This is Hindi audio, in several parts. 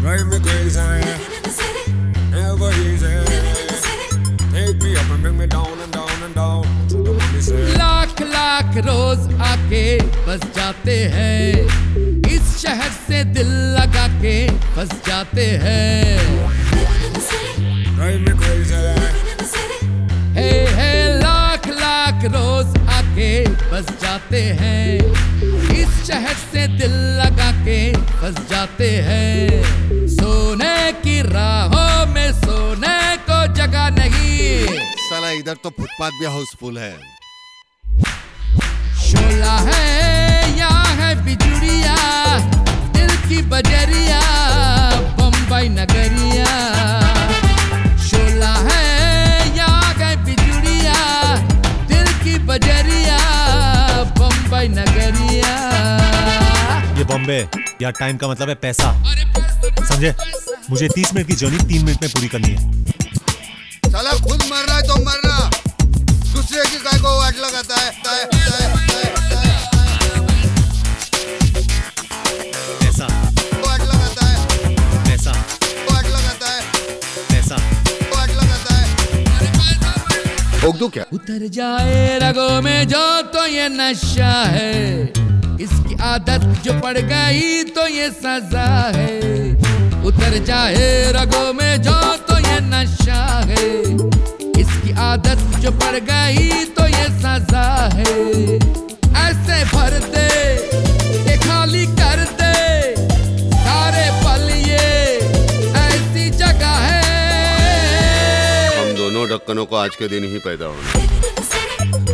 Drive me crazy. Living in the city. Never easy. Living in the city. Take me up and bring me down and down and down. Lakh lakh रोज आके बस जाते हैं इस शहर से दिल लगा के बस जाते हैं हे हे लाख लाख रोज आके बस जाते हैं इस शहर इधर तो फुटपाथ भी हाउसफुल है। शोला है यहाँ है बिजुरिया दिल की बजरिया बम्बई नगरिया। शोला है यहाँ है बिजुरिया दिल की बजरिया बम्बई नगरिया। ये बॉम्बे यार टाइम का मतलब है पैसा। समझे? मुझे तीस मिनट की जर्नी तीन मिनट में पूरी करनी है। साला खुद मरना है तो मर दूसरे की काय को वाट लगाता है है है है क्या? उतर जाए रगों में जो तो ये नशा है। इसकी आदत जो पड़ गई तो ये सजा है। उतर जाए रगों में जो तो दोनों को आज के दिन ही पैदा होना।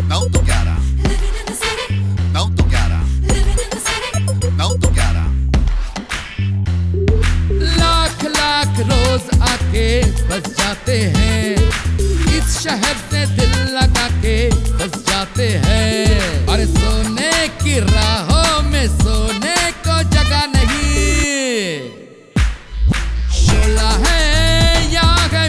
तो तो तो लाख लाख रोज आके बस जाते हैं। इस शहर से दिल लगा के बस जाते हैं। और सोने की राहों में सोने को जगह नहीं। शोला है या है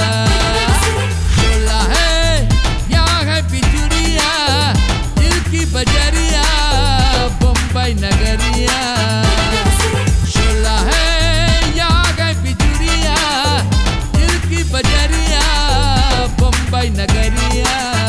ぱい流れや